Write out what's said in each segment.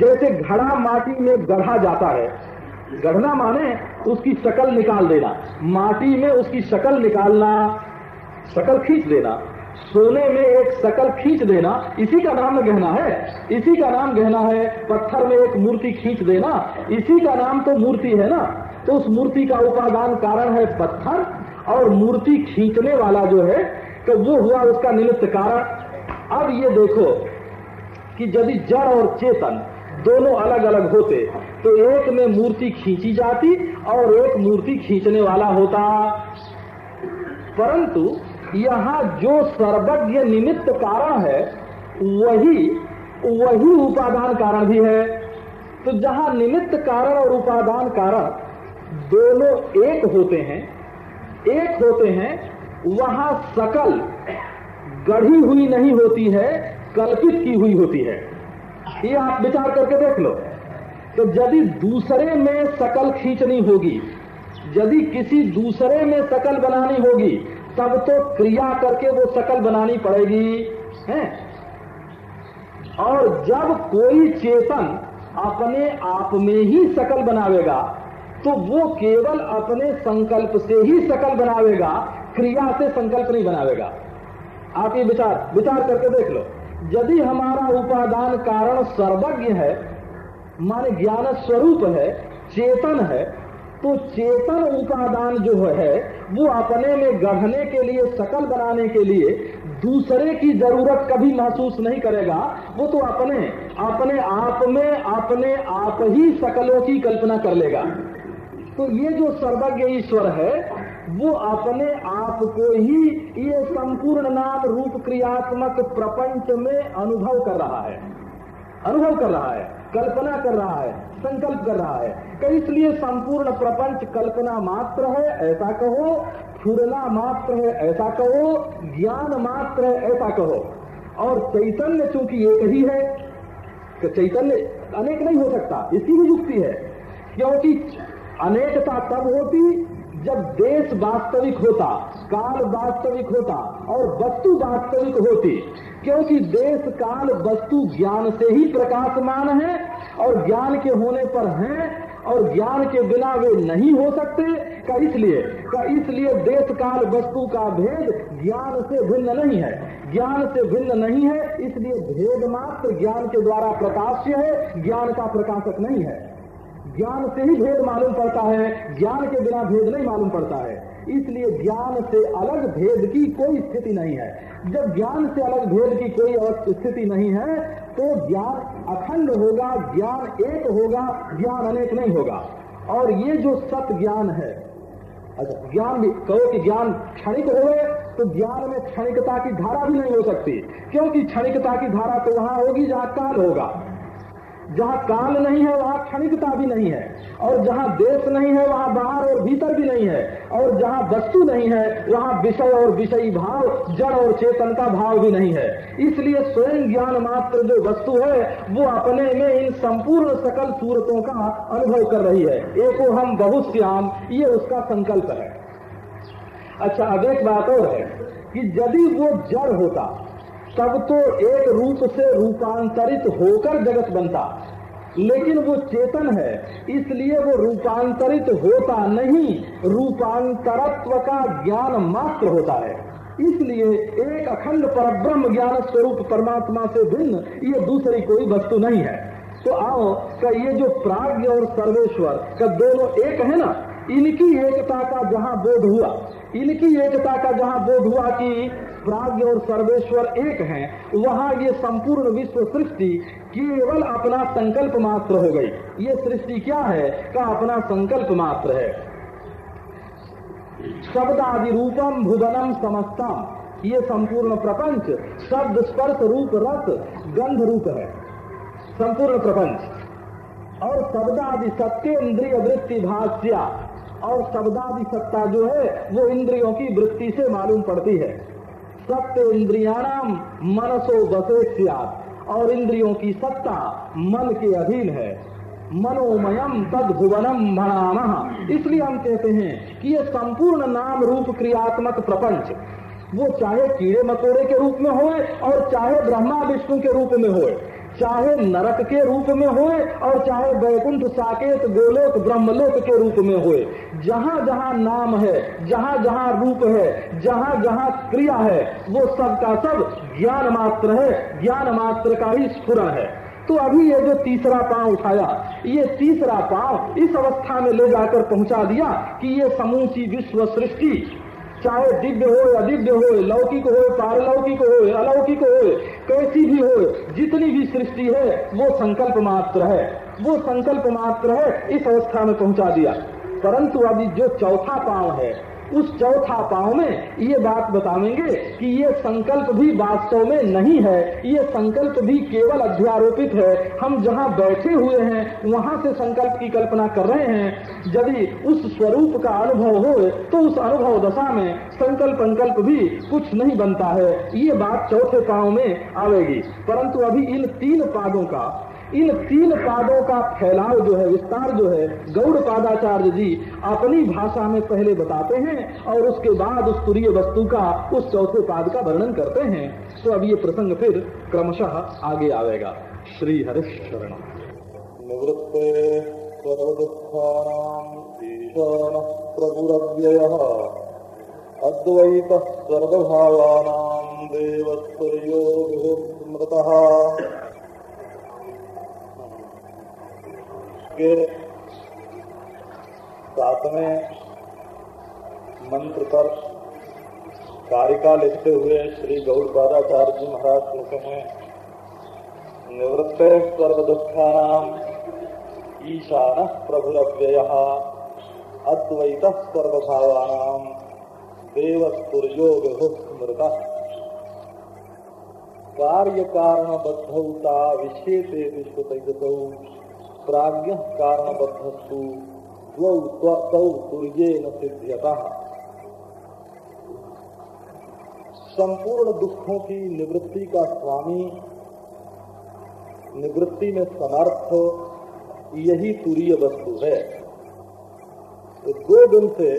जैसे घड़ा माटी में गढ़ा जाता है। गढ़ना माने उसकी शकल निकाल देना। माटी में उसकी शकल निकालना, शकल खींच देना। सोने में एक शकल खींच देना, इसी का नाम गहना है। इसी का नाम गहना है, पत्थर में एक मूर्ति खींच देना। इसी का नाम तो मूर्ति है ना। तो उस मूर्ति का उपादान कारण है पत्थर, और मूर्ति खींचने वाला जो है तो वो हुआ उसका निमित्त कारण। अब ये देखो कि यदि जड़ और चेतन दोनों अलग अलग होते। तो एक में मूर्ति खींची जाती और एक मूर्ति खींचने वाला होता। परंतु यहाँ जो सर्वज्ञ निमित्त कारण है, वही वही उपादान कारण भी है। तो जहाँ निमित्त कारण और उपादान कारण दोनों एक होते हैं, एक होते हैं, वहाँ सकल गढ़ी हुई नहीं होती है, कल्पित की हुई होती है। ये आप विचार करके देख लो। तो यदि दूसरे में सकल खींचनी होगी, यदि किसी दूसरे में सकल बनानी होगी, तब तो क्रिया करके वो सकल बनानी पड़ेगी, है? और जब कोई चेतन अपने आप में ही सकल बनावेगा तो वो केवल अपने संकल्प से ही सकल बनावेगा, क्रिया से संकल्प नहीं बनावेगा। आप ये विचार विचार करके देख लो। यदि हमारा उपादान कारण सर्वज्ञ है, माने ज्ञान स्वरूप है, चेतन है तो चेतन उपादान जो है, वो अपने में गढ़ने के लिए, सकल बनाने के लिए दूसरे की ज़रूरत कभी महसूस नहीं करेगा। वो तो अपने अपने आप में, अपने आप ही सकलों की कल्पना कर लेगा। तो ये जो सर्वज्ञ ईश्वर है वो अपने आप को ही ये संपूर्ण नाम रूप क्रियात्मक प्रपंच में अनुभव कर रहा है। अनुभव कर रहा है, कल्पना कर रहा है, संकल्प कर रहा है तो इसलिए संपूर्ण प्रपंच कल्पना मात्र है, ऐसा कहो, फुरना मात्र है, ऐसा कहो, ज्ञान मात्र है, ऐसा कहो। और चैतन्य चूँकि एक ही है कि चैतन्य अनेक नहीं हो सकता इसकी भी युक्ति है। क्योंकि अनेकता तब होती जब देश वास्तविक होता, काल वास्तविक होता और वस्तु वास्तविक होती, क्योंकि देश, काल, वस्तु ज्ञान से ही प्रकाशमान है और ज्ञान के होने पर है और ज्ञान के बिना वे नहीं हो सकते, का इसलिए का इसलिए देश, काल, वस्तु का भेद ज्ञान से भिन्न नहीं है। ज्ञान से भिन्न नहीं है, इसलिए भेद मात्र ज्ञान के द्वारा प्रकाश्य है, ज्ञान का प्रकाशक नहीं है। ज्ञान से ही भेद मालूम पड़ता है, ज्ञान के बिना भेद नहीं मालूम पड़ता है। इसलिए ज्ञान से अलग भेद की कोई स्थिति नहीं है। जब ज्ञान से अलग भेद की कोई स्थिति नहीं है तो ज्ञान अखंड होगा, ज्ञान एक होगा, ज्ञान अनेक नहीं होगा। और ये जो सत ज्ञान है अच्छा ज्ञान भी, कहो कि ज्ञान क्षणिक हो तो ज्ञान में क्षणिकता की धारा भी नहीं हो सकती। क्योंकि क्षणिकता की धारा तो वहाँ होगी, जहाँ काल होगा। जहाँ काल नहीं है, वहाँ क्षणिकता भी नहीं है। और जहाँ देश नहीं है, वहाँ बाहर और भीतर भी नहीं है। और जहाँ वस्तु नहीं है, वहाँ विषय और विषयी भाव, जड़ और चेतन का भाव भी नहीं है। इसलिए स्वयं ज्ञान मात्र जो वस्तु है, वो अपने में इन संपूर्ण सकल सूरतों का अनुभव कर रही है। एको हम बहुत श्याम ये उसका संकल्प है। अच्छा अब एक बात और है कि यदि वो जड़ होता तब तो एक रूप से रूपांतरित होकर जगत बनता। लेकिन वो चेतन है, इसलिए वो रूपांतरित होता नहीं, रूपांतरत्व का ज्ञान मात्र होता है। इसलिए एक अखंड पर ब्रह्म ज्ञान स्वरूप परमात्मा से भिन्न ये दूसरी कोई वस्तु नहीं है। तो आओ का ये जो प्राग्ञ और सर्वेश्वर का दोनों एक है ना? इनकी एकता का जहाँ बोध हुआ, इनकी एकता का जहाँ बोध हुआ कि प्राग्ञ और सर्वेश्वर एक हैं, वहाँ ये संपूर्ण विश्व सृष्टि केवल अपना संकल्प मात्र हो गई। ये सृष्टि क्या है का अपना संकल्प मात्र है। शब्दादि रूपम भुवनम समस्तम। ये संपूर्ण प्रपंच शब्द स्पर्श रूप रस गंध रूप है। संपूर्ण प्रपंच। और शब्दादि सत्य इंद्रिय वृत्ति भाष्या और शब्दादि सत्ता जो है, वो इंद्रियों की वृत्ति से मालूम पड़ती है। सत्य इंद्रियाणाम मनसो बसे और इंद्रियों की सत्ता मन के अधीन है। मनोमयम तद भुवनम मनाम इसलिए हम कहते हैं कि ये संपूर्ण नाम रूप क्रियात्मक प्रपंच, वो चाहे कीड़े मकोड़े के रूप में होए और चाहे ब्रह्मा विष्णु के रूप में होए चाहे नरक के रूप में होए और चाहे बैकुंठ, साकेत, गोलोक, ब्रह्मलोक के रूप में होए। जहाँ जहाँ नाम है, जहाँ जहाँ रूप है, जहाँ जहाँ क्रिया है, वो सब का सब ज्ञान मात्र है, ज्ञान मात्र का ही स्फुरण है। तो अभी ये जो तीसरा पाँव उठाया, ये तीसरा पाँव इस अवस्था में ले जाकर पहुँचा दिया कि ये समूची विश्व सृष्टि चाहे दिव्य हो अदिव्य हो लौकिक हो पारलौकिक हो अलौकिक हो कैसी भी हो जितनी भी सृष्टि है, वो संकल्प मात्र है। वो संकल्प मात्र है, इस अवस्था में पहुँचा दिया। परंतु अभी जो चौथा पाँव है उस चौथा पाव में ये बात बतावेंगे कि ये संकल्प भी वास्तव में नहीं है। ये संकल्प भी केवल अध्यारोपित है। हम जहाँ बैठे हुए हैं, वहाँ से संकल्प की कल्पना कर रहे हैं। यदि उस स्वरूप का अनुभव हो तो उस अनुभव दशा में संकल्प अंकल्प भी कुछ नहीं बनता है। ये बात चौथे पाव में आवेगी। परंतु अभी इन तीन पादों का इन तीन पादों का फैलाव जो है, विस्तार जो है, गौड़ पादाचार्य जी अपनी भाषा में पहले बताते हैं और उसके बाद उस तुरीय वस्तु का, उस चौथे पाद का वर्णन करते हैं। तो अब ये प्रसंग फिर क्रमशः आगे आवेगा। श्री हरिशरण निवृत्ते प्रभुरव्यय। देवस्तुर्यो स्मृतः। के सातवें मंत्र पर कारिका लिखते हुए श्री गौड़ बादाचार्य जी महाराज लिखे हैं निवृत्त दुखानाम ईशान प्रभुरव्यय, अद्वैत सर्वभावानाम देवस्तुर्योग स्मृत। कार्य कारण बद्धौता विशेषे प्राज्ञ कारणबद्धस्तु। द्वौ न सिद्ध्यता। संपूर्ण दुखों की निवृत्ति का स्वामी, निवृत्ति में समर्थ, यही तुरीय वस्तु है। तो दो दिन से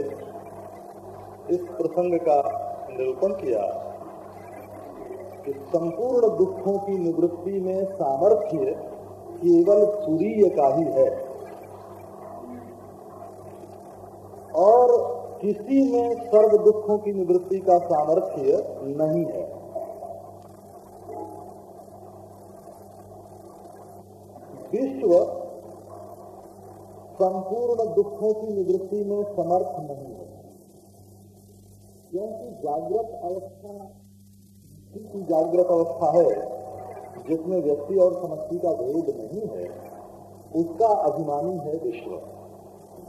इस प्रसंग का निरूपण किया कि संपूर्ण दुखों की निवृत्ति में सामर्थ्य केवल तुरीय का ही है। और किसी में सर्व दुखों की निवृत्ति का सामर्थ्य नहीं है। विश्व संपूर्ण दुखों की निवृत्ति में समर्थ नहीं है। क्योंकि जागृत अवस्था जागृत अवस्था है जिसमें व्यक्ति और समष्टि का भेद नहीं है, उसका अभिमानी है विश्व।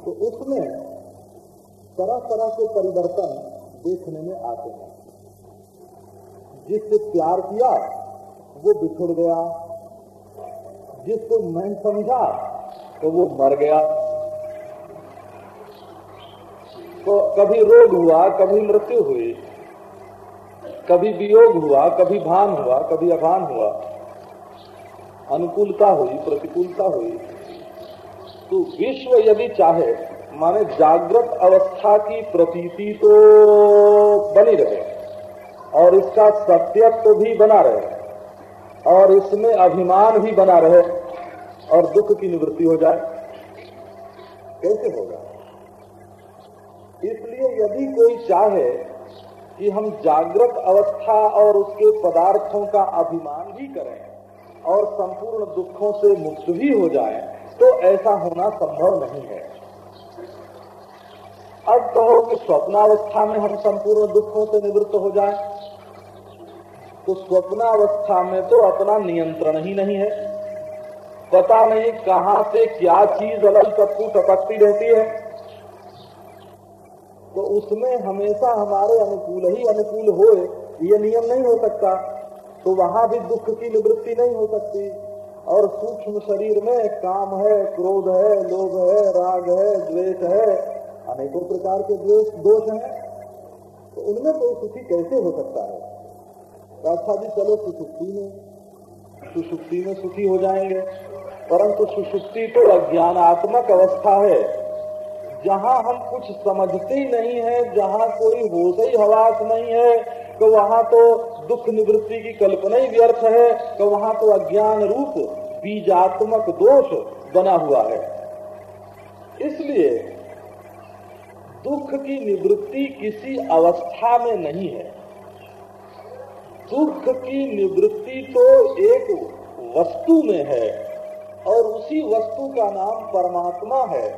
तो उसमें तरह तरह के परिवर्तन देखने में आते हैं। जिससे प्यार किया, वो बिछुड़ गया। जिसको मैं समझा तो वो मर गया। तो कभी रोग हुआ, कभी मृत्यु हुई। कभी वियोग हुआ, कभी भान हुआ, कभी अभान हुआ। अनुकूलता हुई, प्रतिकूलता हुई। तो विश्व यदि चाहे, माने जागृत अवस्था की प्रतीति तो बनी रहे, और इसका सत्यत्व भी बना रहे, और इसमें अभिमान भी बना रहे, और दुख की निवृत्ति हो जाए, कैसे होगा? इसलिए यदि कोई चाहे कि हम जागृत अवस्था और उसके पदार्थों का अभिमान भी करें और संपूर्ण दुखों से मुक्त भी हो जाए तो ऐसा होना संभव नहीं है। अब कहो कि स्वप्नावस्था में हम संपूर्ण दुखों से निवृत्त हो जाए तो स्वप्नावस्था में तो अपना नियंत्रण ही नहीं है। पता नहीं कहाँ से क्या चीज़ अलग सबको टपकती रहती है। तो उसमें हमेशा हमारे अनुकूल ही अनुकूल हो ये नियम नहीं हो सकता। तो वहाँ भी दुख की निवृत्ति नहीं हो सकती। और सूक्ष्म शरीर में काम है, क्रोध है, लोभ है, राग है, द्वेष है, अनेकों प्रकार के द्वेष, दोष हैं। तो उनमें कोई सुखी कैसे हो सकता है? अच्छा जी, चलो सुसुप्ति में। सुसुप्ति में सुखी हो जाएँगे। परंतु सुसुप्ति तो अज्ञानात्मक अवस्था है। जहाँ हम कुछ समझते ही नहीं है, जहाँ कोई होश ही हवास नहीं है तो वहाँ तो दुख निवृत्ति की कल्पना ही व्यर्थ है कि वहाँ तो अज्ञान रूप, बीजात्मक दोष बना हुआ है। इसलिए दुख की निवृत्ति किसी अवस्था में नहीं है। दुख की निवृत्ति तो एक वस्तु में है, और उसी वस्तु का नाम परमात्मा है।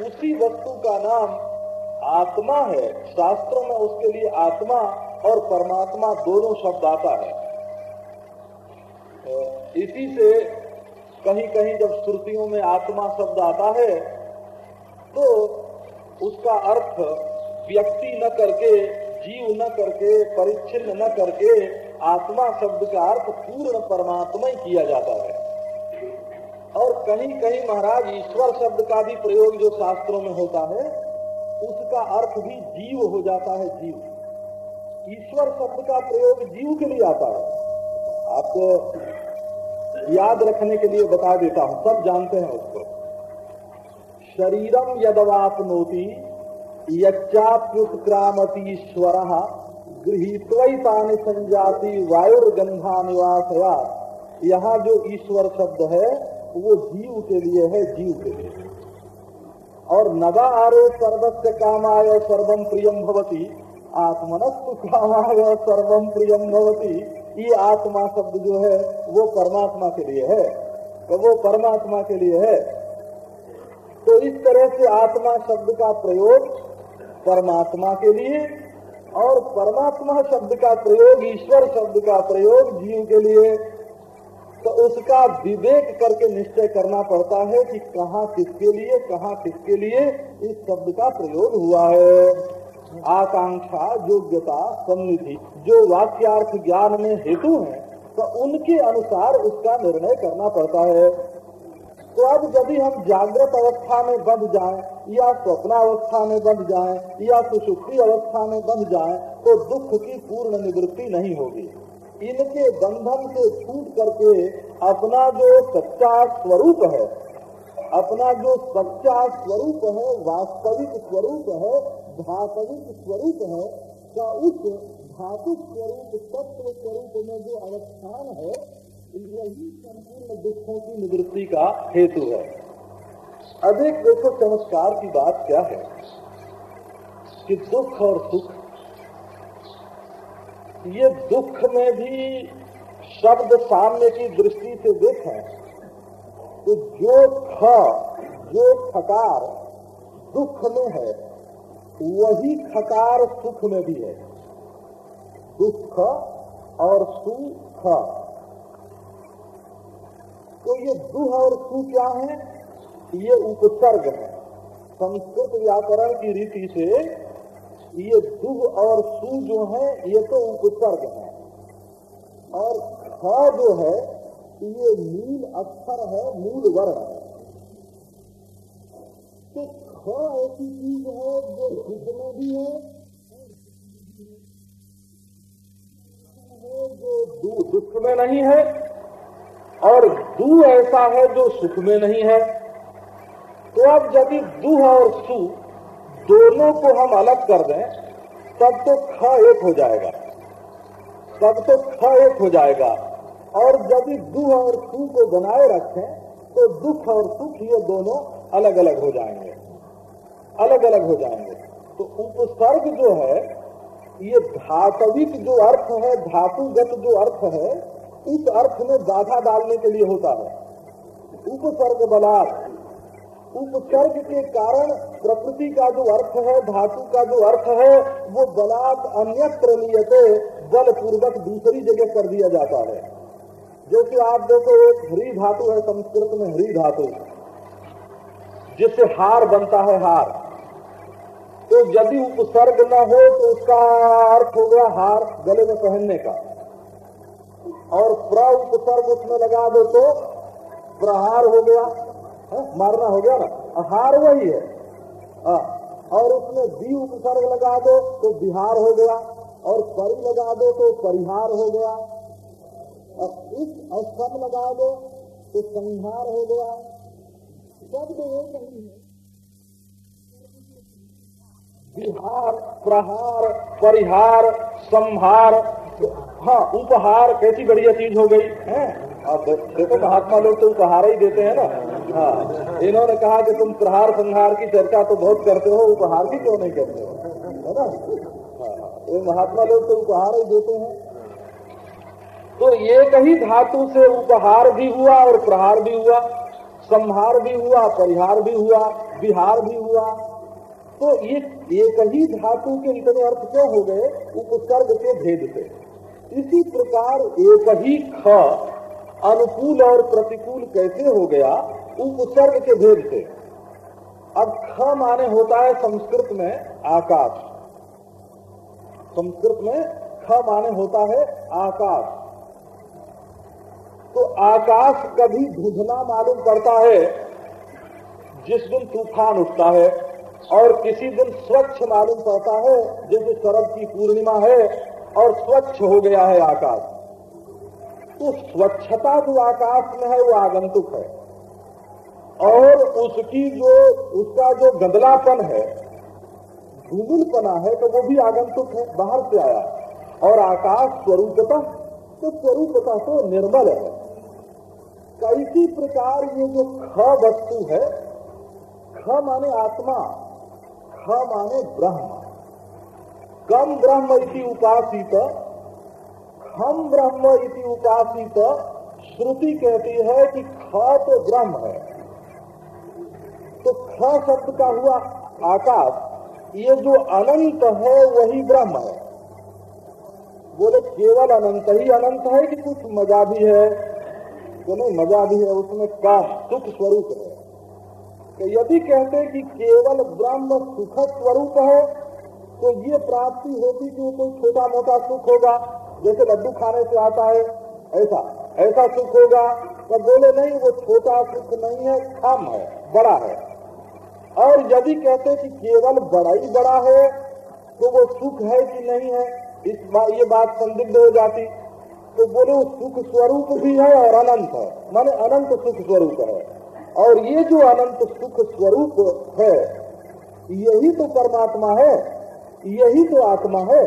उसी वस्तु का नाम आत्मा है। शास्त्रों में उसके लिए आत्मा और परमात्मा दोनों शब्द आता है। इसी से कहीं कहीं जब श्रुतियों में आत्मा शब्द आता है तो उसका अर्थ व्यक्ति न करके, जीव न करके, परिच्छिन्न न करके आत्मा शब्द का अर्थ पूर्ण परमात्मा ही किया जाता है। और कहीं कहीं महाराज ईश्वर शब्द का भी प्रयोग जो शास्त्रों में होता है, उसका अर्थ भी जीव हो जाता है जीव। ईश्वर शब्द का प्रयोग जीव के लिए आता है। आपको याद रखने के लिए बता देता हूँ, सब जानते हैं उसको। शरीरम यदवापनोति, यच्चाप्युत्क्रामतीश्वर गृहित्वतानि संजाति वायुर्गंधा निवासया यहाँ जो ईश्वर शब्द है, वो जीव के लिए है, जीव के लिए। और नवा आरो सर्वस्व कामाय सर्वम प्रियम भवती आत्मनस्तु कामाय सर्वम प्रियम भवती। ये आत्मा शब्द जो है, वो परमात्मा के लिए है। तो वो परमात्मा के लिए है। तो इस तरह से आत्मा शब्द का प्रयोग परमात्मा के लिए और परमात्मा शब्द का प्रयोग, ईश्वर शब्द का प्रयोग जीव के लिए। तो उसका विवेक करके निश्चय करना पड़ता है कि कहाँ किसके लिए, कहाँ किसके लिए इस शब्द का प्रयोग हुआ है। आकांक्षा, योग्यता सन्निधि जो वाक्यार्थ ज्ञान में हेतु है तो उनके अनुसार उसका निर्णय करना पड़ता है। तो अब यदि हम जागृत अवस्था में बंध जाएँ, या स्वप्नावस्था में बंध जाएँ, या सुसुप्ति अवस्था में बंध जाएँ तो दुख की पूर्ण निवृत्ति नहीं होगी। इनके बंधन से छूट करके अपना जो सच्चा स्वरूप है अपना जो सच्चा स्वरूप है, वास्तविक स्वरूप है, धातविक स्वरूप है का उस धातु स्वरूप, तत्व स्वरूप में जो अवस्थान है, यही संपूर्ण दुखों की निवृत्ति का हेतु है। अधिक देखो चमत्कार की बात क्या है? कि दुख और सुख, ये दुख में भी शब्द सामने की दृष्टि से देखें तो जो ख जो खकार दुख में है, वही खकार सुख में भी है। दुख और सुख। तो ये दुह और सु क्या है? ये उपसर्ग है। संस्कृत व्याकरण की रीति से ये दुह और सु जो है, ये तो उपसर्ग है। और ख जो है ये मूल अक्षर है, मूल वर्ण। है तो ख ऐसी चीज़ है जो दुख में भी है, जो दू दुख में नहीं है, और दू ऐसा है जो सुख में नहीं है। तो अब यदि दुह और सु दोनों को हम अलग कर दें, तब तो ख एक हो जाएगा। तब तो ख एक हो जाएगा। और यदि दुख और सु को बनाए रखें तो दुख और सुख ये दोनों अलग अलग हो जाएँगे। अलग अलग हो जाएँगे। तो उपसर्ग जो है, ये धातविक जो अर्थ है, धातुगत जो अर्थ है, इस अर्थ में बाधा डालने के लिए होता है। उपसर्ग बलात् उपसर्ग के कारण प्रकृति का जो अर्थ है, धातु का जो अर्थ है, वो बलात् अन्यत्र नियते बल दूसरी जगह कर दिया जाता है। जो कि आप देखो एक हरी धातु है संस्कृत में हरी धातु। जिससे हार बनता है हार। तो यदि उपसर्ग न हो तो उसका अर्थ हो गया हार गले में पहनने का। और प्र उपसर्ग उसमें लगा दो तो प्रहार हो गया है? मारना हो गया ना। हार वही है। आ, और उसमें बी उपसर्ग लगा दो तो बिहार हो गया। और परि लगा दो तो परिहार हो गया। और इस स्तंभ लगा दो तो संहार हो गया। शब्द एक नहीं है। विहार प्रहार परिहार संहार हाँ उपहार कैसी बढ़िया चीज़ हो गई है? अब देखो महात्मा लोग तो उपहार ही देते हैं ना। हाँ इन्होंने कहा कि तुम प्रहार संहार की चर्चा तो बहुत करते हो उपहार की क्यों नहीं करते हो? है ना? हाँ, महात्मा लोग तो उपहार ही देते हैं। तो एक ही धातु से उपहार भी हुआ और प्रहार भी हुआ, संहार भी हुआ, परिहार भी हुआ बिहार भी हुआ। तो ये एक ही धातु के इतने अर्थ क्यों हो गए? उपसर्ग के भेद से। इसी प्रकार एक ही ख अनुकूल और प्रतिकूल कैसे हो गया? उपसर्ग के भेद से। अब ख माने होता है संस्कृत में आकाश। संस्कृत में ख माने होता है आकाश। तो आकाश कभी धुधना मालूम पड़ता है। जिस दिन तूफ़ान उठता है और किसी दिन स्वच्छ मालूम पड़ता है, जैसे शरद की पूर्णिमा है और स्वच्छ हो गया है आकाश। तो स्वच्छता जो आकाश में है, वो आगंतुक है। और उसकी जो, उसका जो गंदलापन है, धूमिलपना है तो वो भी आगंतुक है, बाहर से आया। और आकाश स्वरूपता तो स्वरूपता तो निर्मल है। कैसी प्रकार ये जो ख वस्तु है, ख माने आत्मा, ख माने ब्रह्म। कम ब्रह्म इति उपासित, खम ब्रह्म इति उपासित, श्रुति कहती है कि ख तो ब्रह्म है। तो ख शब्द का हुआ आकाश, ये जो अनंत है वही ब्रह्म है। बोले केवल अनंत ही अनंत है कि कुछ मज़ा भी है? नहीं मज़ा भी है उसमें काम सुख स्वरूप है। तो यदि कहते कि केवल ब्रह्म सुख स्वरूप है तो ये प्राप्ति होती कि वो कोई छोटा मोटा सुख होगा जैसे लड्डू खाने से आता है ऐसा ऐसा सुख होगा। तो बोले नहीं वो छोटा सुख नहीं है कम है बड़ा है। और यदि कहते कि केवल बड़ा ही बड़ा है तो वो सुख है कि नहीं है इस बा, ये बात संदिग्ध हो जाती। तो बोले वो सुख स्वरूप भी है और अनंत है। माने अनंत सुख स्वरूप है। और ये जो अनंत सुख स्वरूप है, यही तो परमात्मा है, यही तो आत्मा है।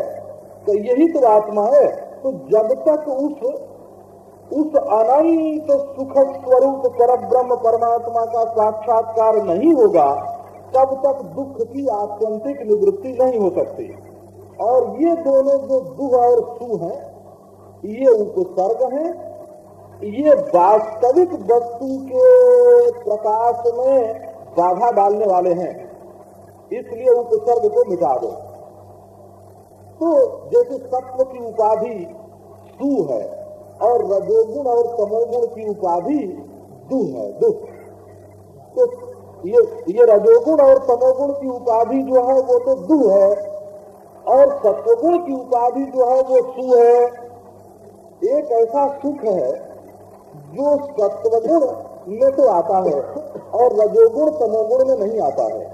तो यही तो आत्मा है। तो जब तक उस उस अनंत सुख स्वरूप पर ब्रह्म परमात्मा का साक्षात्कार नहीं होगा, तब तक दुख की आत्यंतिक निवृत्ति नहीं हो सकती। और ये दोनों जो दुख और सु हैं ये उपसर्ग है। ये वास्तविक वस्तु के प्रकाश में बाधा डालने वाले हैं। इसलिए उपसर्ग को मिटा दो। तो जैसे सत्व की उपाधि सु है और रजोगुण और तमोगुण की उपाधि दु है दुख तो ये ये रजोगुण और तमोगुण की उपाधि जो है वो तो दु है और सत्वगुण की उपाधि जो है वो सु है। एक ऐसा सुख है जो सत्वगुण में तो आता है और रजोगुण तमोगुण में नहीं आता है।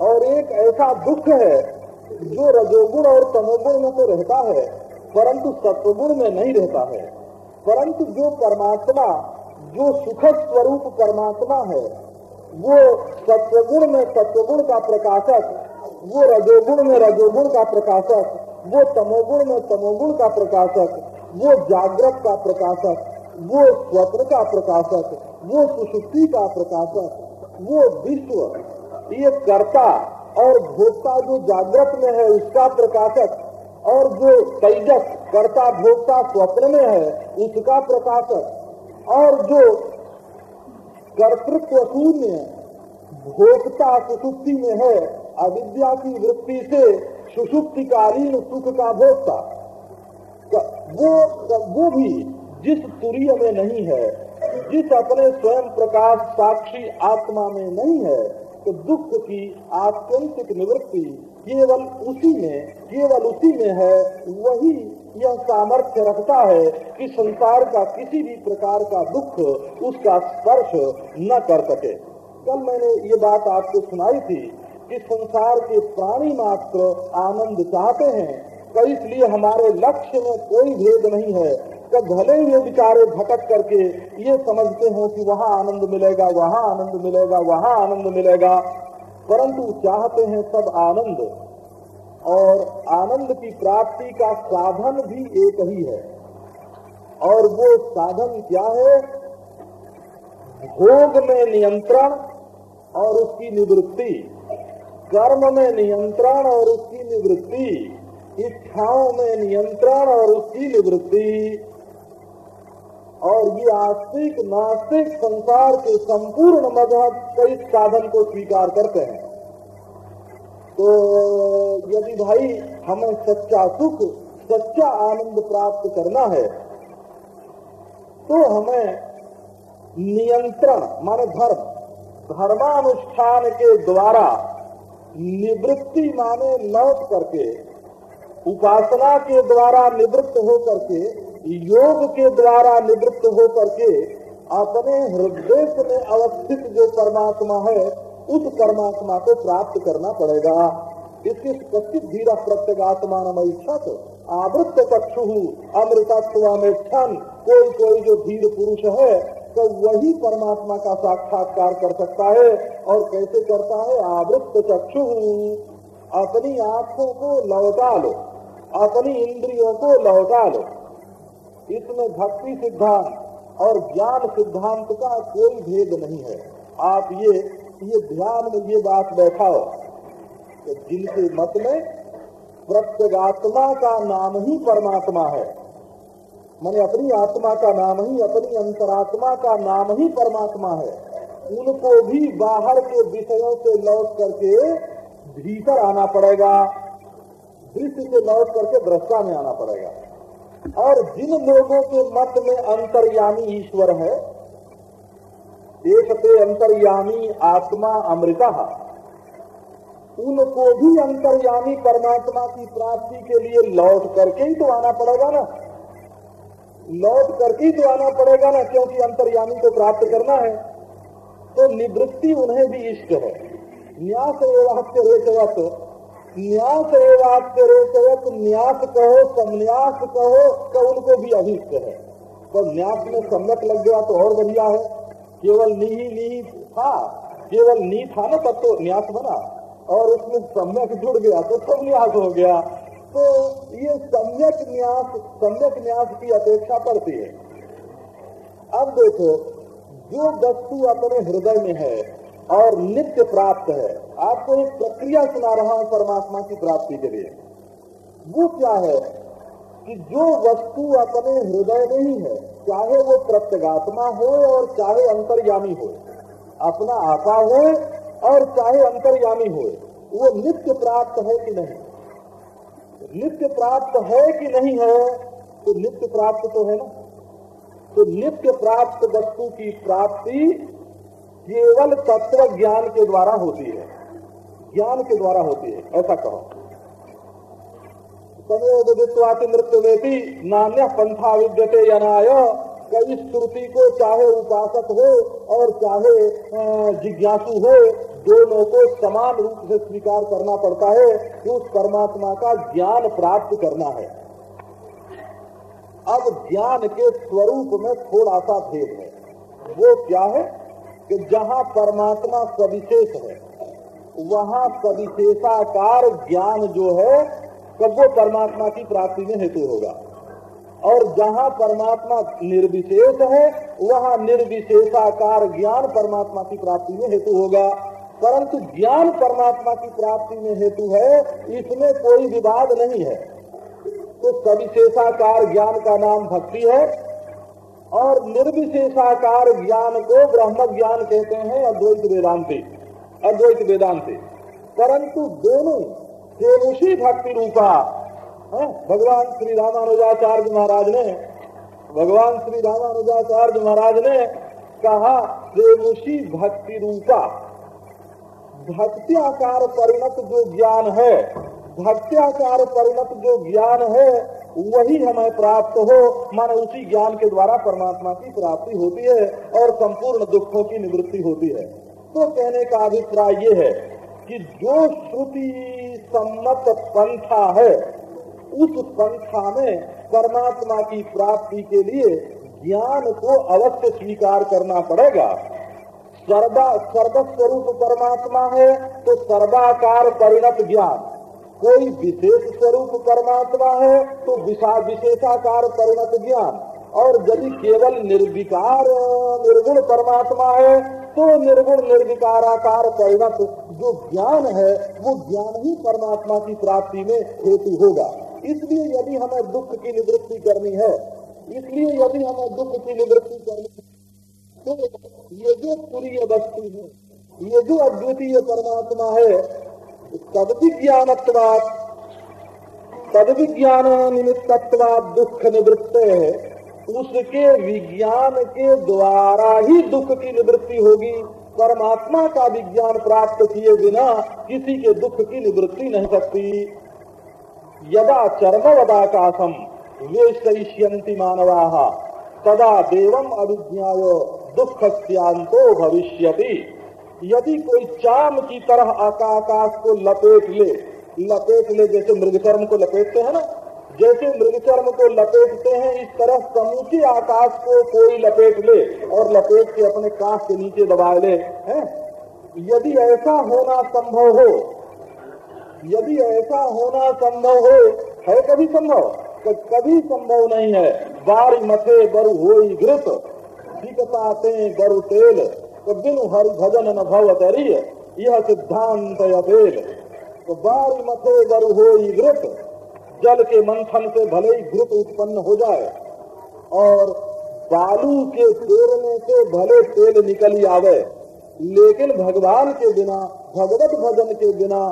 और एक ऐसा दुख है जो रजोगुण और तमोगुण में तो रहता है, परंतु सत्वगुण में नहीं रहता है। परंतु जो परमात्मा, जो सुख स्वरूप परमात्मा है, वो सत्वगुण में सत्वगुण का प्रकाशक, वो रजोगुण में रजोगुण का प्रकाशक, वो तमोगुण में तमोगुण का प्रकाशक वो जागृत का प्रकाशक, वो स्वप्न का प्रकाशक, वो सुशुक्ति का प्रकाशक, वो विश्व, ये कर्ता और भोक्ता जो जागृत में है, उसका प्रकाशक और जो तेजस, कर्ता, भोक्ता स्वप्न में है, उसका प्रकाशक और जो कर्तृत्व शून्य, भोक्ता सुसुप्ति में है, अविद्या की वृत्ति से सुसुप्तिकालीन सुख का भोक्ता। वो वो भी जिस तुरीय में नहीं है, जिस अपने स्वयं प्रकाश साक्षी आत्मा में नहीं है तो दुख की आत्यंतिक निवृत्ति केवल उसी में, केवल उसी में है, वही यह सामर्थ्य रखता है कि संसार का किसी भी प्रकार का दुख उसका स्पर्श न कर सके। कल मैंने ये बात आपको सुनाई थी कि संसार के प्राणी मात्र आनंद चाहते हैं तो इसलिए हमारे लक्ष्य में कोई भेद नहीं है। तो भले ये बेचारे भटक करके ये समझते हो कि वहाँ आनंद मिलेगा, वहाँ आनंद मिलेगा, वहाँ आनंद मिलेगा, परंतु चाहते हैं सब आनंद। और आनंद की प्राप्ति का साधन भी एक ही है। और वो साधन क्या है? भोग में नियंत्रण और उसकी निवृत्ति। कर्म में नियंत्रण और उसकी निवृत्ति। इच्छाओं में नियंत्रण और उसकी निवृत्ति। और ये आस्तिक, नास्तिक संसार के संपूर्ण मज़हब कई साधन को स्वीकार करते हैं। तो यदि भाई, हमें सच्चा सुख, सच्चा आनंद प्राप्त करना है तो हमें नियंत्रण, माने धर्म, धर्मानुष्ठान के द्वारा निवृत्ति माने लौट करके उपासना के द्वारा निवृत्त हो करके योग के द्वारा निवृत्त हो करके अपने हृदय में अवस्थित जो परमात्मा है, उस परमात्मा को प्राप्त करना पड़ेगा। इसके कथित धीरा प्रत्यगात्मा नमैक्षत आवृत्त चक्षु अमृतत्वामेक्षण कोई कोई जो धीर पुरुष है तो वही परमात्मा का साक्षात्कार कर सकता है, और कैसे करता है? आवृत्त चक्षु। अपनी आँखों को लौटा लो। अपनी इंद्रियों को लौटा लो। इसमें भक्ति सिद्धांत और ज्ञान सिद्धांत का कोई भेद नहीं है। आप ये ये ध्यान में ये बात बैठाओ कि जिनके मत में प्रत्यगात्मा का नाम ही परमात्मा है। मैंने अपनी आत्मा का नाम ही, अपनी अंतरात्मा का नाम ही परमात्मा है। उनको भी बाहर के विषयों से लौट करके भीतर आना पड़ेगा। दृश्य से लौट करके दृष्टा में आना पड़ेगा। और जिन लोगों के मत में अंतर्यामी ईश्वर है, एक से अंतर्यामी आत्मा अमृता। उनको भी अंतर्यामी परमात्मा की प्राप्ति के लिए लौट करके ही तो आना पड़ेगा ना। लौट करके ही तो आना पड़ेगा ना, क्योंकि अंतर्यामी को प्राप्त करना है। तो निवृत्ति उन्हें भी इष्ट है। न्यास एवं रेचवत न्यास एवात्य रेचवत न्यास कहो समन्यास कहो तो उनको भी अभिष्ट है। तो न्यास में सम्यक लग गया तो और बढ़िया है। केवल नी नी था, केवल नी था ना तब तो न्यास बना। और उसमें सम्यक जुड़ गया तो संन्यास हो गया। तो ये सम्यक न्यास सम्यक न्यास की अपेक्षा पड़ती है। अब देखो, जो वस्तु अपने हृदय में है और नित्य प्राप्त है। आपको एक प्रक्रिया सुना रहा हूँ परमात्मा की प्राप्ति के लिए। वो क्या है कि जो वस्तु अपने हृदय में ही है, चाहे वो प्रत्यगात्मा हो और चाहे अंतर्यामी हो, अपना आपा हो और चाहे अंतर्यामी हो, वो नित्य प्राप्त है कि नहीं? नित्य प्राप्त है कि नहीं है तो नित्य प्राप्त तो है ना। तो नित्य प्राप्त वस्तु की प्राप्ति केवल तत्व ज्ञान के द्वारा होती है। ज्ञान के द्वारा होती है। ऐसा कहो। तमेवित्वाति नृत्य वेती नान्य पंथा विद्यते यनाय। कई श्रुति को चाहे उपासक हो और चाहे जिज्ञासु हो, दोनों को समान रूप से स्वीकार करना पड़ता है कि उस परमात्मा का ज्ञान प्राप्त करना है। अब ज्ञान के स्वरूप में थोड़ा सा भेद है। वो क्या है? कि जहाँ परमात्मा सविशेष है, वहाँ सविशेषाकार ज्ञान जो है कब वो परमात्मा की प्राप्ति में हेतु होगा। और जहाँ परमात्मा निर्विशेष है, वहाँ निर्विशेषाकार ज्ञान परमात्मा की प्राप्ति में हेतु होगा। परंतु ज्ञान परमात्मा की प्राप्ति में हेतु है, इसमें कोई विवाद नहीं है। तो सविशेषाकार ज्ञान का नाम भक्ति है और निर्विशेषाकार ज्ञान को ब्रह्म ज्ञान कहते हैं अद्वैत वेदांति अद्वैत वेदांति। परंतु दोनों सेनुषी भक्ति रूपा, है, भगवान श्री रामानुजाचार्य महाराज ने, भगवान श्री रामानुजाचार्य महाराज ने कहा सेनुषी भक्ति रूपा, भक्ति आकार परिणत जो ज्ञान है भक्त्याकार परिणत जो ज्ञान है, वही हमें प्राप्त हो। माने उसी ज्ञान के द्वारा परमात्मा की प्राप्ति होती है और संपूर्ण दुखों की निवृत्ति होती है। तो कहने का अभिप्राय ये है कि जो श्रुति सम्मत पंथा है, उस पंथा में परमात्मा की प्राप्ति के लिए ज्ञान को अवश्य स्वीकार करना पड़ेगा। सर्वा सर्वस्वरूप परमात्मा है तो सर्वाकार परिणत ज्ञान। कोई विशेष स्वरूप परमात्मा है तो विशा विशेषाकार परिणत ज्ञान। और यदि केवल निर्विकार, निर्गुण परमात्मा है तो निर्गुण निर्विकाराकार परिणत जो ज्ञान है, वो ज्ञान ही परमात्मा की प्राप्ति में हेतु होगा। इसलिए यदि हमें दुख की निवृत्ति करनी है, इसलिए यदि हमें दुख की निवृत्ति करनी है तो ये जो तुरीय वस्तु है, ये जो अद्वितीय परमात्मा है तद विज्ञानत्वाद तद विज्ञान निमित्तत्वाद दुख निवृत्त है। उसके विज्ञान के द्वारा ही दुख की निवृत्ति होगी। परमात्मा का विज्ञान प्राप्त किए बिना किसी के दुख की निवृत्ति नहीं सकती। यदा चर्मवदाकाशम वे सहिष्यंति मानवा, तदा देवम अभिज्ञा दुख भविष्यति। यदि कोई चाम की तरह आकाश को लपेट ले लपेट ले, जैसे मृगचर्म को लपेटते हैं ना, जैसे मृगचर्म को लपेटते हैं, इस तरह समूचे आकाश को कोई लपेट ले और लपेट के अपने कांच के नीचे दबा ले, है? यदि ऐसा होना संभव हो, यदि ऐसा होना संभव हो, है कभी संभव? कभी संभव नहीं है। बारी मथे बरु हो घृत दिखताते बरु तेल। भजन न भव तरीय यह सिद्धांत अपेल तो बारी मथे बरु हो घृत जल के मंथन से भले ही घृत उत्पन्न हो जाए और बालू के पेरने से भले तेल निकल आवे लेकिन भगवान के बिना भगवत भजन के बिना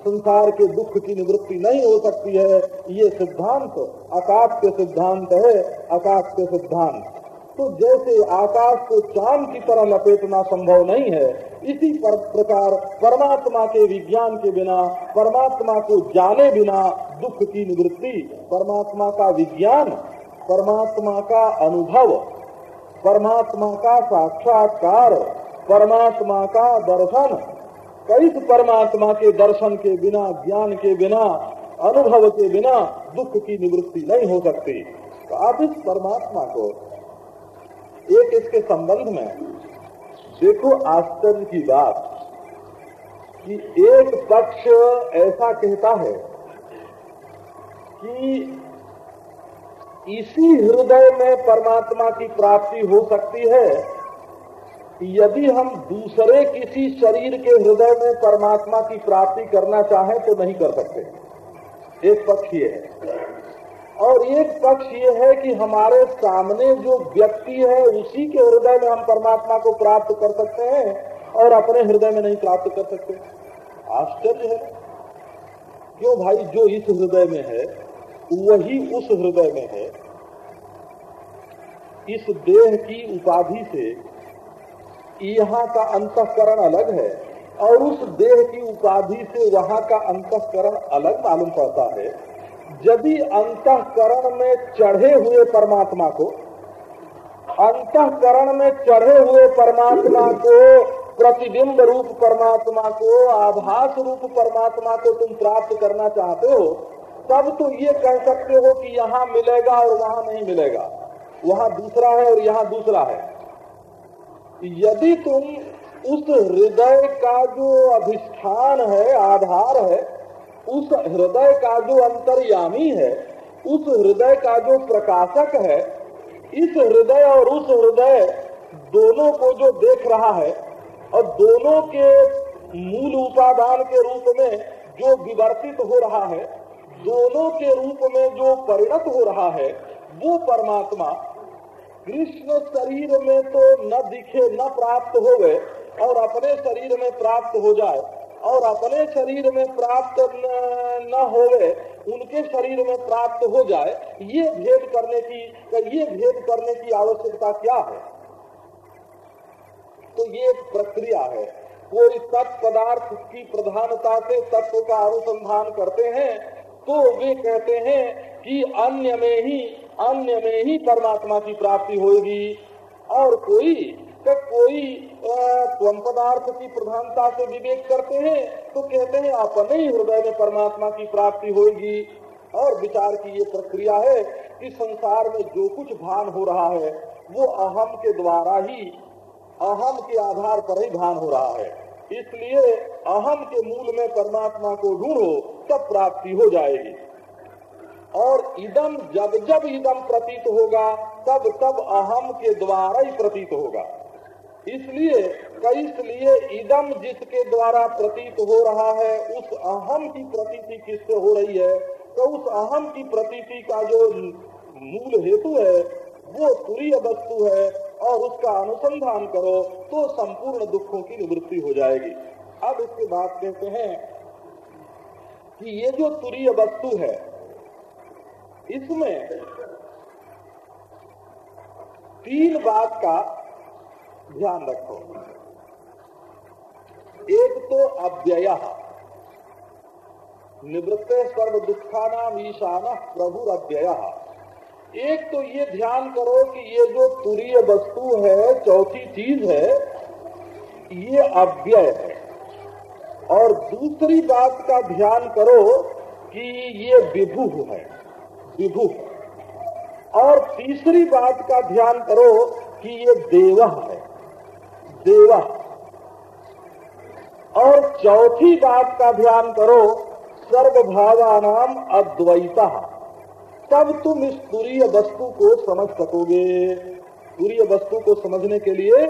संसार के दुख की निवृत्ति नहीं हो सकती है ये सिद्धांत आकाश के सिद्धांत है आकाश के सिद्धांत तो जैसे आकाश को चाँद की तरह लपेटना संभव नहीं है, इसी पर प्रकार परमात्मा के विज्ञान के बिना, परमात्मा को जाने बिना दुख की निवृत्ति। परमात्मा का विज्ञान, परमात्मा का अनुभव, परमात्मा का साक्षात्कार, परमात्मा का दर्शन। कई परमात्मा के दर्शन के बिना, ज्ञान के बिना, अनुभव के बिना दुख की निवृत्ति नहीं हो सकती। तो आप इस परमात्मा को एक इसके संबंध में? देखो आश्चर्य की बात कि एक पक्ष ऐसा कहता है कि इसी हृदय में परमात्मा की प्राप्ति हो सकती है यदि हम दूसरे किसी शरीर के हृदय में परमात्मा की प्राप्ति करना चाहें तो नहीं कर सकते। एक पक्ष ये है। और एक पक्ष ये है कि हमारे सामने जो व्यक्ति है, उसी के हृदय में हम परमात्मा को प्राप्त कर सकते हैं और अपने हृदय में नहीं प्राप्त कर सकते। आश्चर्य है। क्यों भाई, जो इस हृदय में है, वही उस हृदय में है। इस देह की उपाधि से यहाँ का अंतकरण अलग है और उस देह की उपाधि से वहाँ का अंतकरण अलग मालूम पड़ता है। यदि अंतकरण में चढ़े हुए परमात्मा को, अंतकरण में चढ़े हुए परमात्मा को, प्रतिबिंब रूप परमात्मा को, आभास रूप परमात्मा को तुम प्राप्त करना चाहते हो, तब तो ये कह सकते हो कि यहाँ मिलेगा और वहाँ नहीं मिलेगा। वहाँ दूसरा है और यहाँ दूसरा है। यदि तुम उस हृदय का जो अधिष्ठान है, आधार है उस हृदय का जो अंतर्यामी है, उस हृदय का जो प्रकाशक है, इस हृदय और उस हृदय दोनों को जो देख रहा है और दोनों के मूल उपादान के रूप में जो विवर्तित हो रहा है, दोनों के रूप में जो परिणत हो रहा है, वो परमात्मा कृष्ण शरीर में तो न दिखे, न प्राप्त हो गए और अपने शरीर में प्राप्त हो जाए और अपने शरीर में प्राप्त न होवे, उनके शरीर में प्राप्त हो जाए, ये भेद करने की, ये भेद करने की आवश्यकता क्या है? तो ये प्रक्रिया है। कोई तत्पदार्थ की प्रधानता से तत्व का अनुसंधान करते हैं तो वे कहते हैं कि अन्य में ही, अन्य में ही परमात्मा की प्राप्ति होगी और कोई तो कोई स्वम पदार्थ की प्रधानता से विवेक करते हैं तो कहते हैं अपने ही हृदय में परमात्मा की प्राप्ति होगी और विचार की ये प्रक्रिया है कि संसार में जो कुछ भान हो रहा है, वो अहम के द्वारा ही, अहम के आधार पर ही भान हो रहा है। इसलिए अहम के मूल में परमात्मा को ढूंढो, तब प्राप्ति हो जाएगी। और इदम जब जब इदम प्रतीत होगा, तब तब अहम के द्वारा ही प्रतीत होगा। इसलिए इसलिए इदम जिसके द्वारा प्रतीत हो रहा है, उस अहम की प्रतीति किससे हो रही है? तो उस अहम की प्रतीति का जो मूल हेतु है, वो तुरीय वस्तु है, और उसका अनुसंधान करो तो संपूर्ण दुखों की निवृत्ति हो जाएगी। अब इसके बाद कहते हैं कि ये जो तुरीय वस्तु है, इसमें तीन बात का ध्यान रखो। एक तो अव्यय। निवृत्त सर्व दुखाना ईशान प्रभु अव्यय एक तो ये ध्यान करो कि ये जो तुरीय वस्तु है, चौथी चीज़ है, ये अव्यय है। और दूसरी बात का ध्यान करो कि ये विभु है, विभु। और तीसरी बात का ध्यान करो कि ये देव है। देव। और चौथी बात का ध्यान करो, सर्वभावानाम अद्वैता। तब तुम इस तुरीय वस्तु को समझ सकोगे। तुरीय वस्तु को समझने के लिए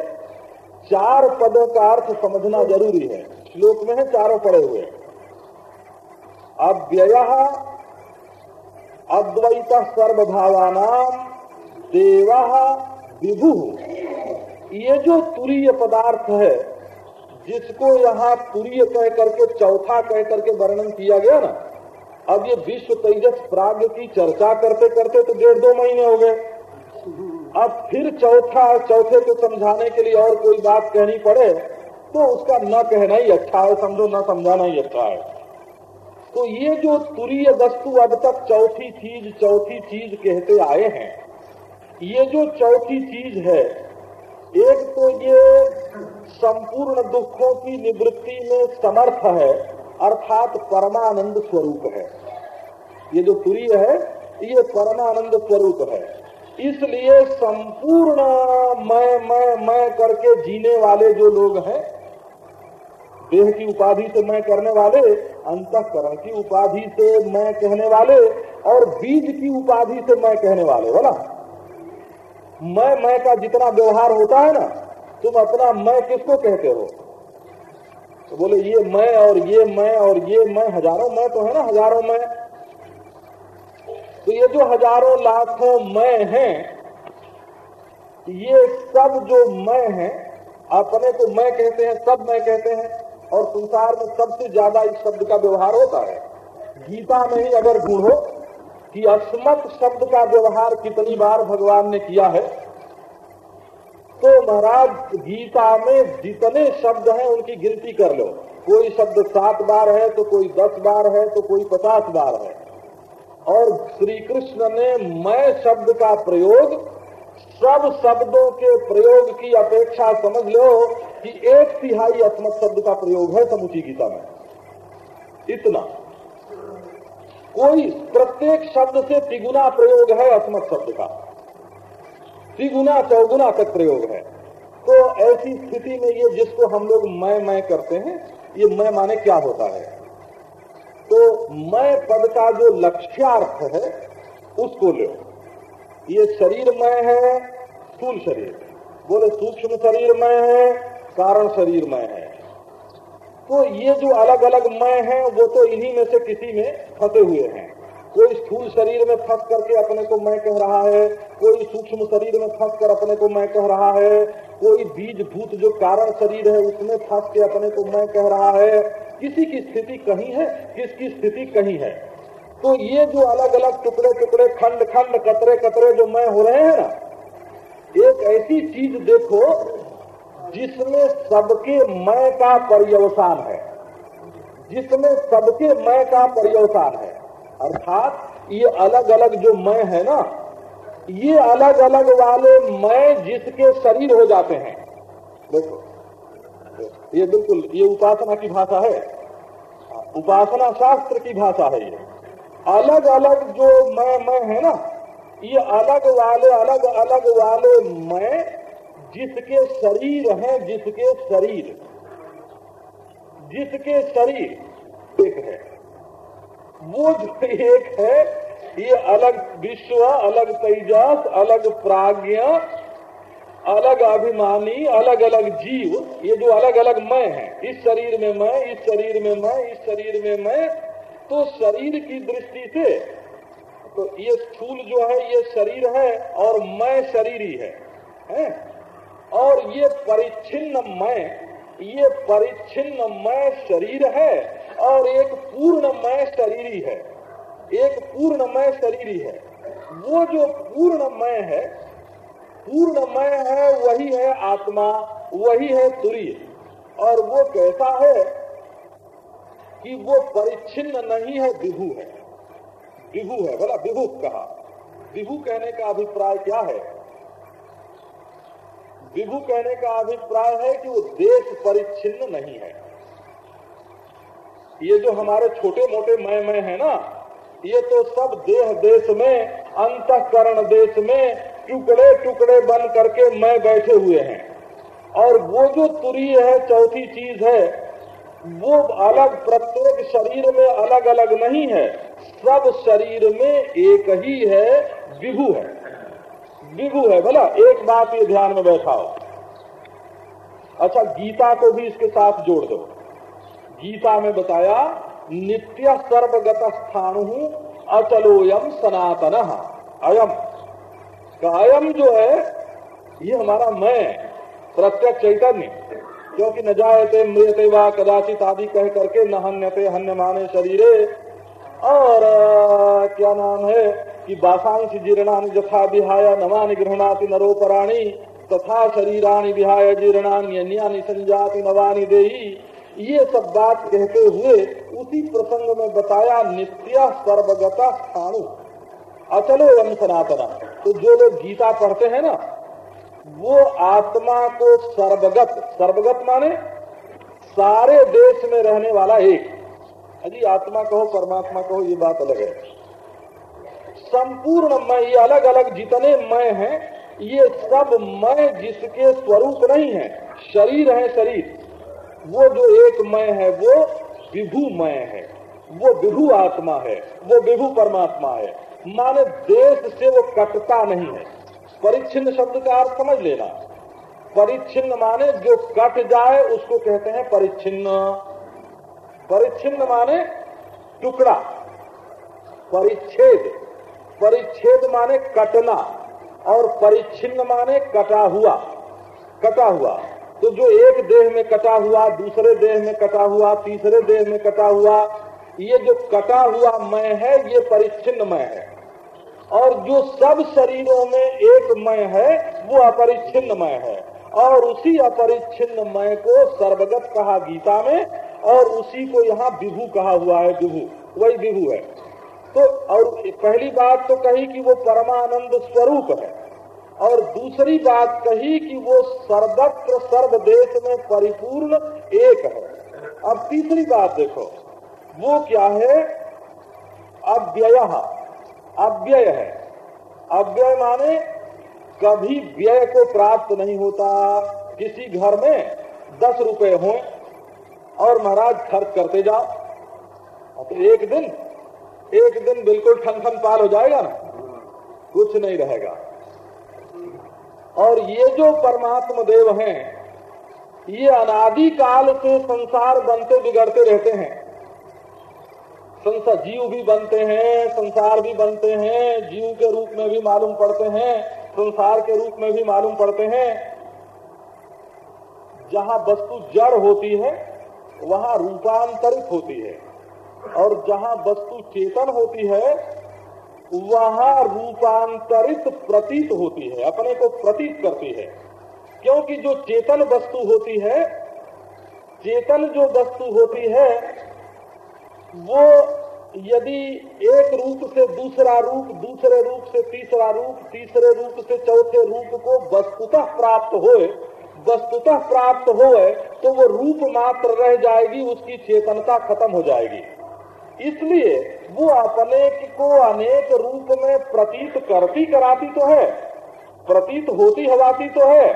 चार पदों का अर्थ समझना ज़रूरी है। श्लोक में है, चारों पड़े हुए। अव्यय अद्वैत सर्वभावानाम देवा विभु। ये जो तुरीय पदार्थ है, जिसको यहाँ तुरीय कह करके, चौथा कह करके वर्णन किया गया ना, अब ये विश्व तेजस प्राग की चर्चा करते करते तो डेढ़ दो महीने हो गए। अब फिर चौथा, चौथे को समझाने के लिए और कोई बात कहनी पड़े तो उसका न कहना ही अच्छा है, समझो, न समझाना ही अच्छा है। तो ये जो तुरीय वस्तु अब तक चौथी चीज़ चौथी चीज़ कहते आए हैं, ये जो चौथी चीज़ है एक तो ये संपूर्ण दुखों की निवृत्ति में समर्थ है, अर्थात परमानंद स्वरूप है। ये जो तुरीय है, ये परमानंद स्वरूप है। इसलिए संपूर्ण मैं मैं मैं करके जीने वाले जो लोग हैं, देह की उपाधि से मैं करने वाले, अंतकरण की उपाधि से मैं कहने वाले, और बीज की उपाधि से मैं कहने वाले बोला मैं मैं का जितना व्यवहार होता है ना, तुम अपना मैं किसको कहते हो? तो बोले, ये मैं और ये मैं और ये मैं, हज़ारों मैं तो है ना, हज़ारों मैं। तो ये जो हज़ारों, लाखों मैं हैं, ये सब जो मैं हैं, अपने को मैं कहते हैं, सब मैं कहते हैं, और संसार में सबसे ज़्यादा इस शब्द का व्यवहार होता है। गीता में ही अगर ढूंढो कि अस्मत शब्द का व्यवहार कितनी बार भगवान ने किया है? तो महाराज, गीता में जितने शब्द हैं, उनकी गिनती कर लो। कोई शब्द सात बार है तो कोई दस बार है तो कोई पचास बार है। और श्री कृष्ण ने मैं शब्द का प्रयोग, सब शब्दों के प्रयोग की अपेक्षा समझ लो कि एक तिहाई अस्मत शब्द का प्रयोग है समुची गीता में। इतना। कोई प्रत्येक शब्द से तिगुना प्रयोग है अस्मत शब्द का। त्रिगुना चौगुना तक प्रयोग है। तो ऐसी स्थिति में ये जिसको हम लोग मैं मैं करते हैं, ये मैं माने क्या होता है? तो मैं पद का जो लक्ष्यार्थ है, उसको लो। ये शरीर मैं है, स्थूल शरीर। बोले, सूक्ष्म शरीर मैं है, कारण शरीर मैं है। तो ये जो अलग अलग मैं है, वो तो इन्हीं में से किसी में फंसे हुए हैं। कोई स्थूल शरीर में फंस करके अपने को मैं कह रहा है, कोई सूक्ष्म शरीर में फंस कर अपने को मैं कह रहा है, कोई बीज भूत जो कारण शरीर है, उसमें फंस के अपने को मैं कह रहा है। किसी की स्थिति कहीं है, किसकी स्थिति कहीं है? तो ये जो अलग अलग टुकड़े टुकड़े खंड खंड कतरे कतरे जो मैं हो रहे हैं ना, एक ऐसी चीज़ देखो जिसमें सबके मैं का पर्यवसान है। जिसमें सबके मैं का पर्यवसान है। अर्थात ये अलग अलग जो मैं है ना, ये अलग अलग वाले मैं जिसके शरीर हो जाते हैं। देखो ये बिल्कुल, ये उपासना की भाषा है। उपासना शास्त्र की भाषा है ये। अलग अलग जो मैं मैं है ना, ये अलग वाले अलग अलग वाले मैं जिसके शरीर है जिसके शरीर जिसके शरीर एक है वो जो एक है ये अलग विश्व अलग तेजस अलग प्राज्ञा अलग अभिमानी अलग अलग जीव ये जो अलग अलग मैं है इस शरीर में मैं इस शरीर में मैं इस शरीर में मैं तो शरीर की दृष्टि से तो ये स्थूल जो है ये शरीर है और मैं शरीरी है, है? और ये परिच्छिन्न मैं, ये परिच्छिन्न मैं शरीर है और एक पूर्ण शरीरी है। एक पूर्ण शरीरी है। वो जो पूर्ण है पूर्णमय है, वही है आत्मा, वही है तुरीय और वो कैसा है कि वो परिच्छिन्न नहीं है, विभू है। विभू है, बोला विभू कहा। विभू कहने का अभिप्राय क्या है? विभू कहने का अभिप्राय है कि वो देश परिच्छिन्न नहीं है। ये जो हमारे छोटे मोटे मय मय है ना, ये तो सब देह देश में, अंतकरण देश में टुकड़े टुकड़े बन करके मैं बैठे हुए हैं। और वो जो तुरीय है, चौथी चीज़ है, वो अलग प्रत्येक शरीर में अलग अलग नहीं है, सब शरीर में एक ही है, विभु है। विभु है, बोला, एक बात ये ध्यान में बैठाओ। अच्छा गीता को भी इसके साथ जोड़ दो। गीता में बताया, नित्य सर्वगत स्थान अचलोयम सनातन। अयम। कायम जो है, ये हमारा मैं, प्रत्यक्ष चैतन्य। क्योंकि न जायते मृत व कदाचित आदि कह करके न हन्यते हन्य माने शरीरे। और क्या नाम है, कि बासांश जीर्णान जथा विहाय नवानि गृहणाति नरोपराणी, तथा शरीराणी विहाय जीर्णान्य संजाति नवानि देही। ये सब बात कहते हुए उसी प्रसंग में बताया नित्य सर्वगता स्थानु अचलो एवं सनातना। तो जो लोग गीता पढ़ते हैं ना, वो आत्मा को सर्वगत सर्वगत माने सारे देश में रहने वाला एक। अजी आत्मा कहो, परमात्मा कहो, ये बात अलग है। संपूर्ण मैं, ये अलग अलग जितने मैं हैं, ये सब मैं जिसके स्वरूप नहीं है, शरीर है शरीर, वो जो एक मैं है, वो विभू मैं है, वो विभू आत्मा है, वो विभू परमात्मा है। माने देश से वो कटता नहीं है। परिच्छिन्न शब्द का अर्थ समझ लेना। परिच्छिन्न माने जो कट जाए, उसको कहते हैं परिच्छिन्न। परिच्छिन्न माने टुकड़ा। परिच्छेद। परिच्छेद माने कटना और परिच्छिन्न माने कटा हुआ। कटा हुआ। तो जो एक देह में कटा हुआ, दूसरे देह में कटा हुआ, तीसरे देह में कटा हुआ, ये जो कटा हुआ मैं है, ये परिच्छिन्न मैं है। और जो सब शरीरों में एक मय है, वो अपरिच्छिन्न मय है। और उसी अपरिच्छिन्न मय को सर्वगत कहा गीता में और उसी को यहाँ विभू कहा हुआ है, विभू। वही विभू है। तो और पहली बात तो कही कि वो परमानंद स्वरूप है। और दूसरी बात कही कि वो सर्वत्र, सर्वदेश में परिपूर्ण एक है। अब तीसरी बात देखो। वो क्या है? अव्यय। अव्यय है। अव्यय माने कभी व्यय को प्राप्त नहीं होता। किसी घर में दस रुपए हो और महाराज खर्च करते जाओ। तो एक दिन एक दिन बिल्कुल ठन ठन पाल हो जाएगा ना? कुछ नहीं रहेगा। और ये जो परमात्मा देव हैं, ये अनादि काल से संसार बनते बिगड़ते रहते हैं। संसार जीव भी बनते हैं, संसार भी बनते हैं, जीव के रूप में भी मालूम पड़ते हैं, संसार के रूप में भी मालूम पड़ते हैं। जहाँ वस्तु जड़ होती है वहाँ रूपांतरित होती है। और जहाँ वस्तु चेतन होती है, वहाँ रूपांतरित प्रतीत होती है, अपने को प्रतीत करती है। क्योंकि जो चेतन वस्तु होती है, चेतन जो वस्तु होती है, वो यदि एक रूप से दूसरा रूप, दूसरे रूप से तीसरा रूप, तीसरे रूप से चौथे रूप को वस्तुतः प्राप्त होए वस्तुतः प्राप्त होए तो वो रूप मात्र रह जाएगी, उसकी चेतनता खत्म हो जाएगी। इसलिए वो अपने को अनेक रूप में प्रतीत करती कराती तो है, प्रतीत होती हवाती तो है,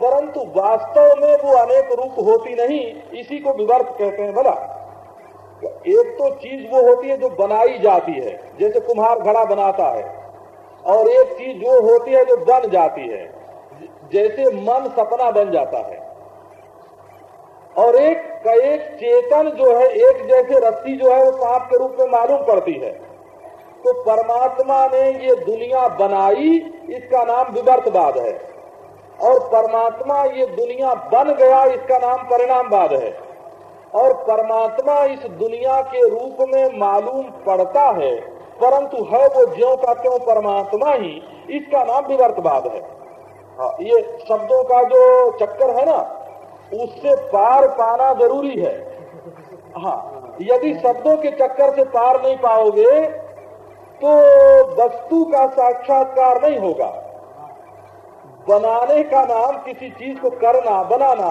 परंतु वास्तव में वो अनेक रूप होती नहीं, इसी को विवर्त कहते हैं बोला एक तो चीज़ वो होती है जो बनाई जाती है, जैसे कुम्हार घड़ा बनाता है, और एक चीज़ वो होती है जो बन जाती है। जैसे मन सपना बन जाता है। और एक का एक चेतन जो है, एक जैसे रस्सी जो है, वो सांप के रूप में मालूम पड़ती है। तो परमात्मा ने ये दुनिया बनाई, इसका नाम विवर्तवाद है। और परमात्मा ये दुनिया बन गया, इसका नाम परिणामवाद है। और परमात्मा इस दुनिया के रूप में मालूम पड़ता है, परंतु है वो ज्यो का त्यों परमात्मा ही, इसका नाम विवर्तवाद है। हाँ ये शब्दों का जो चक्कर है ना, उससे पार पाना ज़रूरी है। हाँ यदि शब्दों के चक्कर से पार नहीं पाओगे तो वस्तु का साक्षात्कार नहीं होगा। बनाने का नाम किसी चीज़ को करना, बनाना,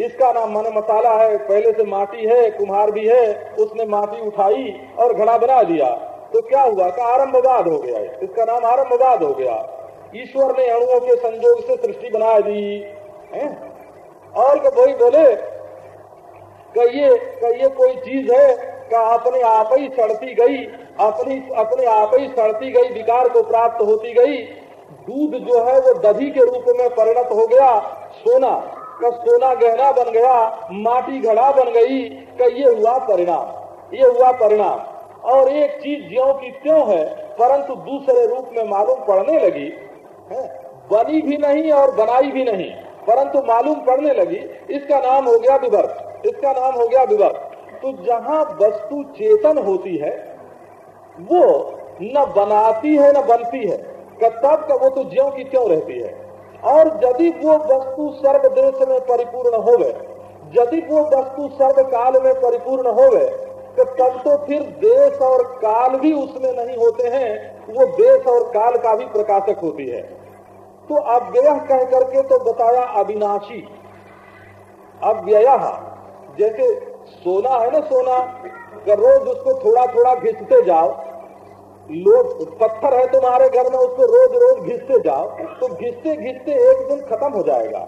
इसका नाम मन मसाला है, पहले से माटी है, कुम्हार भी है, उसने माटी उठाई और घड़ा बना दिया तो क्या हुआ? का आरंभवाद हो गया इसका नाम आरंभवाद हो गया। ईश्वर ने अणुओं के संयोग से सृष्टि बना दी, है? और वही बोले, कहिए कहिए कोई चीज़ है का अपने आप ही सड़ती गई, अपनी, अपने आप ही सड़ती गई, विकार को प्राप्त होती गई दूध जो है वो दधी के रूप में परिणत हो गया, सोना का सोना गहना बन गया, माटी घड़ा बन गई का ये हुआ परिणाम, ये हुआ परिणाम और एक चीज़ ज्यो की त्यों है, परंतु दूसरे रूप में मालूम पड़ने लगी बनी भी नहीं और बनाई भी नहीं। परंतु मालूम पड़ने लगी, इसका नाम हो गया विवर्त। इसका नाम हो गया विवर्त। तो जहाँ वस्तु चेतन होती है, वो न बनाती है, न बनती है। तब का वो तो ज्यो की क्यों रहती है। और यदि वो वस्तु सर्व देश में परिपूर्ण हो गए यदि वो वस्तु सर्व काल में परिपूर्ण हो तो तब तो फिर देश और काल भी उसमें नहीं होते हैं, वो देश और काल का भी प्रकाशक होती है। तो अव्यय कह करके तो बताया अविनाशी। अव्यय जैसे सोना है ना सोना रोज उसको थोड़ा थोड़ा घिसते जाओ, लोग पत्थर है तुम्हारे घर में, उसको रोज रोज घिसते जाओ तो घिसते घिसते एक दिन खत्म हो जाएगा।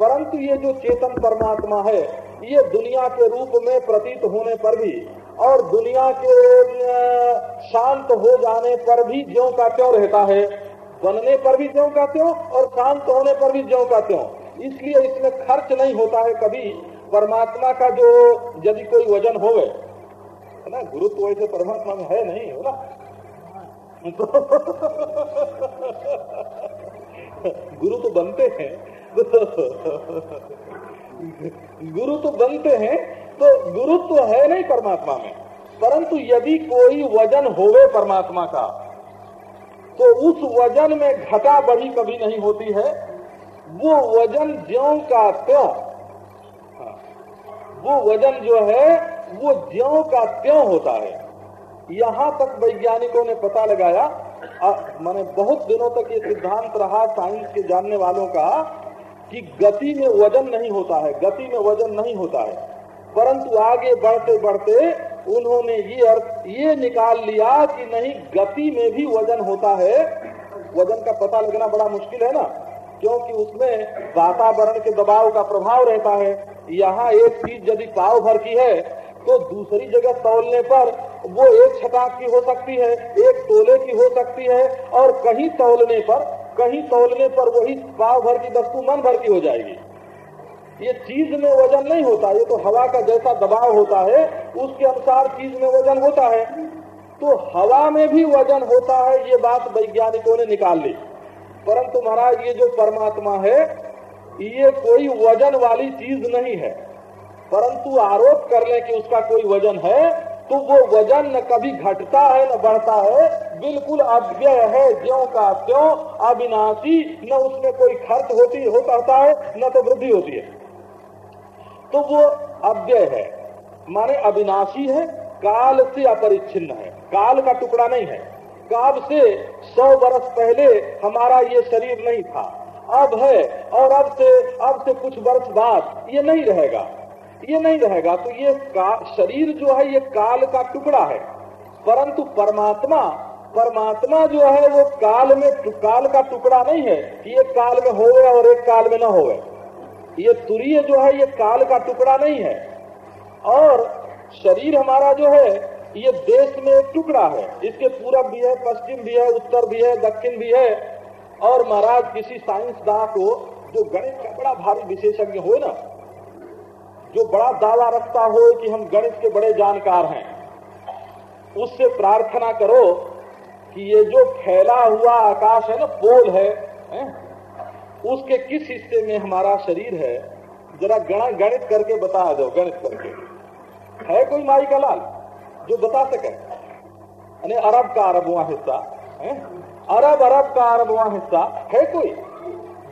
परंतु ये जो चेतन परमात्मा है, ये दुनिया के रूप में प्रतीत होने पर भी और दुनिया के शांत हो जाने पर भी ज्यो का त्यों रहता है। बनने पर भी ज्यो का त्यों और शांत होने पर भी ज्यो का त्यों। इसलिए इसमें खर्च नहीं होता है कभी। परमात्मा का जो, यदि कोई वज़न हो गए है ना, गुरुत्व वैसे परमात्मा में है नहीं, हो ना? गुरु तो बनते हैं गुरु तो बनते हैं तो गुरु तो है नहीं परमात्मा में। परंतु यदि कोई वज़न होवे परमात्मा का तो उस वज़न में घटा बढ़ी कभी नहीं होती है। वो वज़न ज्यो का त्यों हाँ, वो वज़न जो है वो ज्यो का त्यों होता है। यहाँ तक वैज्ञानिकों ने पता लगाया मैंने बहुत दिनों तक ये सिद्धांत रहा साइंस के जानने वालों का कि गति में वज़न नहीं होता है, गति में वज़न नहीं होता है। परंतु आगे बढ़ते बढ़ते उन्होंने ये अर्थ, ये निकाल लिया कि नहीं, गति में भी वज़न होता है। वज़न का पता लगना बड़ा मुश्किल है ना, क्योंकि उसमें वातावरण के दबाव का प्रभाव रहता है। यहाँ एक चीज़ यदि पाव भर की है तो दूसरी जगह तोलने पर वो एक छटाक की हो सकती है, एक तोले की हो सकती है, और कहीं तोलने पर कहीं तोलने पर वही पाव भर की वस्तु मन भर की हो जाएगी। ये चीज़ में वज़न नहीं होता, ये तो हवा का जैसा दबाव होता है, उसके अनुसार चीज़ में वज़न होता है। तो हवा में भी वज़न होता है, ये बात वैज्ञानिकों ने निकाल ली। परंतु महाराज, ये जो परमात्मा है, ये कोई वज़न वाली चीज़ नहीं है। परंतु आरोप कर ले कि उसका कोई वज़न है तो वो वज़न न कभी घटता है, न बढ़ता है बिल्कुल अव्यय है, ज्यो का त्यों अविनाशी, न उसमें कोई खर्च होती, हो होता है, न तो वृद्धि होती है। तो वो अव्यय है, माने अविनाशी है, काल से अपरिच्छिन्न है, काल का टुकड़ा नहीं है। काल से सौ वर्ष पहले हमारा ये शरीर नहीं था, अब है, और अब से अब से कुछ वर्ष बाद ये नहीं रहेगा। ये नहीं रहेगा तो ये शरीर जो है, ये काल का टुकड़ा है, परंतु परमात्मा परमात्मा जो है, वो काल में काल का टुकड़ा नहीं है कि एक काल में होवे और एक काल में न होवे। ये तुरीय जो है, ये काल का टुकड़ा नहीं है। और शरीर हमारा जो है, ये देश में एक टुकड़ा है। इसके पूरब भी है, पश्चिम भी है, उत्तर भी है, दक्षिण भी है। और महाराज, किसी साइंसदान को जो गणित का बड़ा भारी विशेषज्ञ हो ना, जो बड़ा दावा रखता हो कि हम गणित के बड़े जानकार हैं, उससे प्रार्थना करो कि ये जो फैला हुआ आकाश है ना पोल है, है? उसके किस हिस्से में हमारा शरीर है? जरा गण गणित करके बता दो गणित करके। है कोई माई का लाल? जो बता सके। अरब का अरब हुआ हिस्सा है? अरब अरब का अरब हुआ हिस्सा। है कोई?